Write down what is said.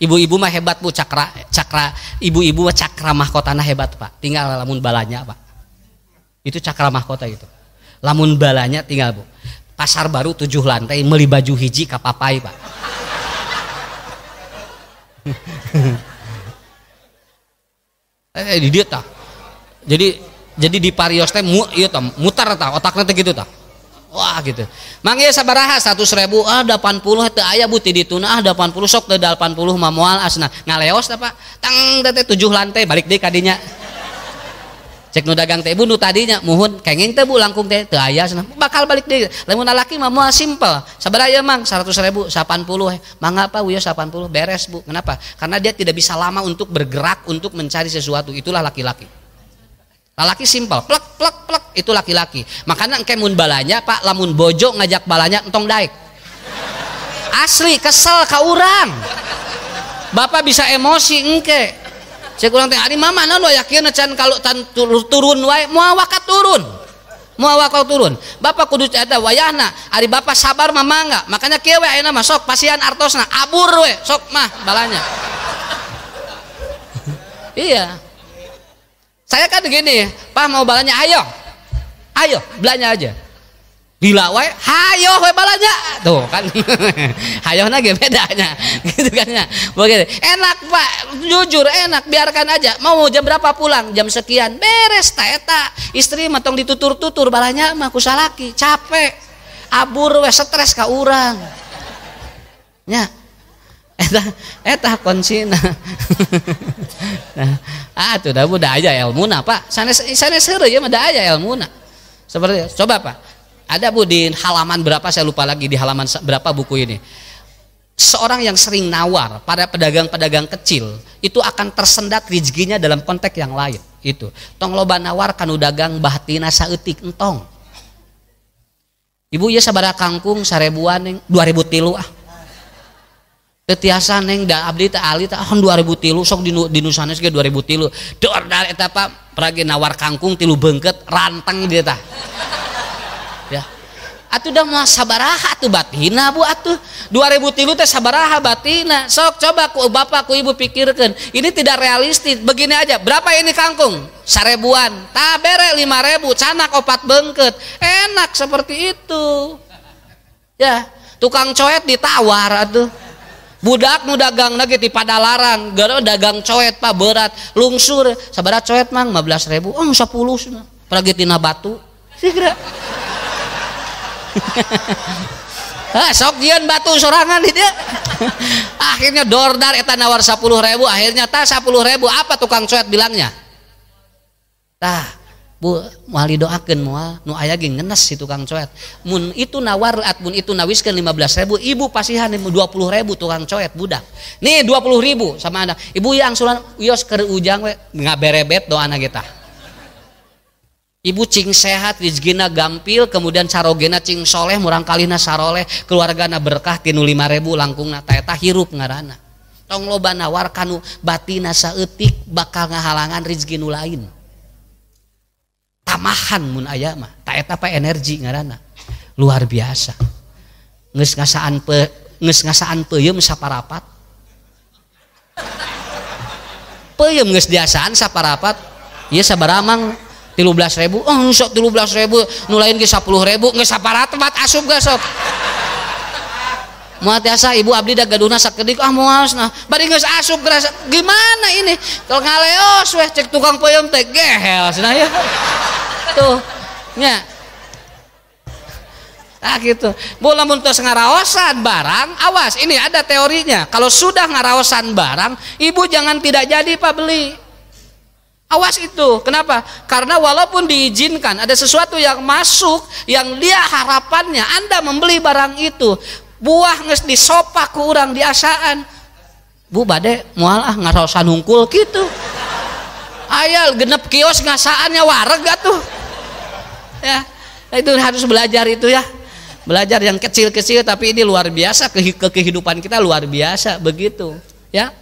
ibu-ibu mah hebat bu. Cakra cakra ibu-ibu mah cakra mahkotana hebat pak. Tinggal lamun balanya pak. Itu cakra mahkota itu. Lamun balanya tinggal bu. Pasar baru tujuh lantai meli baju hiji kapapai pak. Eh di dia tak jadi jadi di parios teh mu, iya mutar tah. Otaknya teh gitu tah wah gitu. Manggil sabaraha seratus ribu. Ah delapan puluh teh ayah buti di tuna ah delapan puluh sok teh delapan puluh mamual asna. Ngaleos teh pak? Tang teh tujuh lantai balik deh kadinya. Cek nu dagang teh ibu nu tadinya. Muhun kenging teh bu langkung teh teu aya cenah bakal balik deui lamun laki mah moal simpel. Sabaraha ya mang 100 ribu 80 mangga apa wiyo 80 beres bu. Kenapa? Karena dia tidak bisa lama untuk bergerak untuk mencari sesuatu. Itulah laki-laki laki simpel plek plek plek itu laki-laki. Makanya engke mun balanya pak lamun bojo ngajak balanya entong daik asli kesel ka urang. Bapak bisa emosi engke. Cek ulang teh ari mama naon yakin can kalau tan turun wae moal wakat turun. Moal wakat turun. Bapak kudu ada wayahna ari bapak sabar mah mangga makanya kieu we ayeuna mah sok pasian artosna abur we sok mah balanya. Iya saya kan gini pak mau balanya ayo ayo belanja aja Gila wae, hayo wae balanya. Tuh kan. hayo ge bedanya. gitu kan ya. Begitu. Enak, Pak. Jujur enak, biarkan aja. Mau jam berapa pulang? Jam sekian. Beres ta eta. Istri matong ditutur-tutur balanya mah ku salaki, capek. Abur we stres ka urang. Nya. Eta eta konsina. nah, ah tuh dah budaya ilmuna, Pak. Sanes sanes heureuy ya mah daya ilmuna. Seperti coba Pak ada bu di halaman berapa saya lupa lagi di halaman berapa buku ini. Seorang yang sering nawar pada pedagang-pedagang kecil itu akan tersendat rezekinya dalam konteks yang lain. Itu. Tong loba nawar kanu dagang bahtina saeutik entong. Ibu ya sabara kangkung sarebuan neng 2000 tilu ah. Tetiasa neng da abdi teh ali teh ah 2000 tilu sok di di sanes ge 2000 tilu. Dor dari eta peragi nawar kangkung tilu bengket ranteng dia tah. Ya. Atuh udah mau sabaraha tuh batina bu atuh. 2000 tilu teh sabaraha batina. Sok coba ku bapak ku ibu pikirkan ini tidak realistis. Begini aja berapa ini kangkung? Sarebuan. Tabere lima ribu canak opat bengket enak seperti itu. Ya tukang coet ditawar atuh budak nu dagang lagi di padalarang gara dagang coet pak berat. Lungsur. Sabarat coet mang 15 ribu. Oh 10 pergi tina batu. Segera. Ah, sok jian batu sorangan dia akhirnya dordar eta nawar 10 ribu. Akhirnya tah 10 ribu. Apa tukang cuet bilangnya? Tah bu mual doakan mual nu aya ge ngenes si tukang cuet mun itu nawar at mun itu nawiskan 15 ribu ibu pasihan 20 ribu tukang cuet budak nih 20 ribu sama anda ibu yang sulan yos ke ujang we ngaberebet doa anak kita Ibu cing sehat, rizgina gampil, kemudian carogena cing soleh, murang kalina saroleh, keluargana berkah tinu lima ribu langkung nata eta hirup ngarana. Tong loba nawar kanu batina saeutik bakal ngahalangan nu lain. Tamahan mun aya mah, ta eta pa energi ngarana. Luar biasa. Nges ngasaan pe nges ngasaan peuyeum saparapat. Peuyeum nges diasaan saparapat. Ieu sabaramang tilu belas ribu oh sok tilu belas ribu nulain ke sepuluh ribu nggak sapara tempat asup gak sok mau tiasa ibu abdi dah gaduna sakedik ah mau nah bari nggak asup gerasa gimana ini kalau ngaleos weh cek tukang peyem teh gehel tuh nya Ah gitu. Bu lamun tos ngaraosan barang, awas ini ada teorinya. Kalau sudah ngaraosan barang, ibu jangan tidak jadi pak beli. Awas itu. Kenapa? Karena walaupun diizinkan ada sesuatu yang masuk yang dia harapannya Anda membeli barang itu buah nges disopak kurang diasaan. Bu bade mual ah ngarosan hungkul gitu. Ayal genep kios ngasaannya wareg tuh. Ya, itu harus belajar itu ya. Belajar yang kecil-kecil tapi ini luar biasa ke kehidupan kita luar biasa begitu, ya.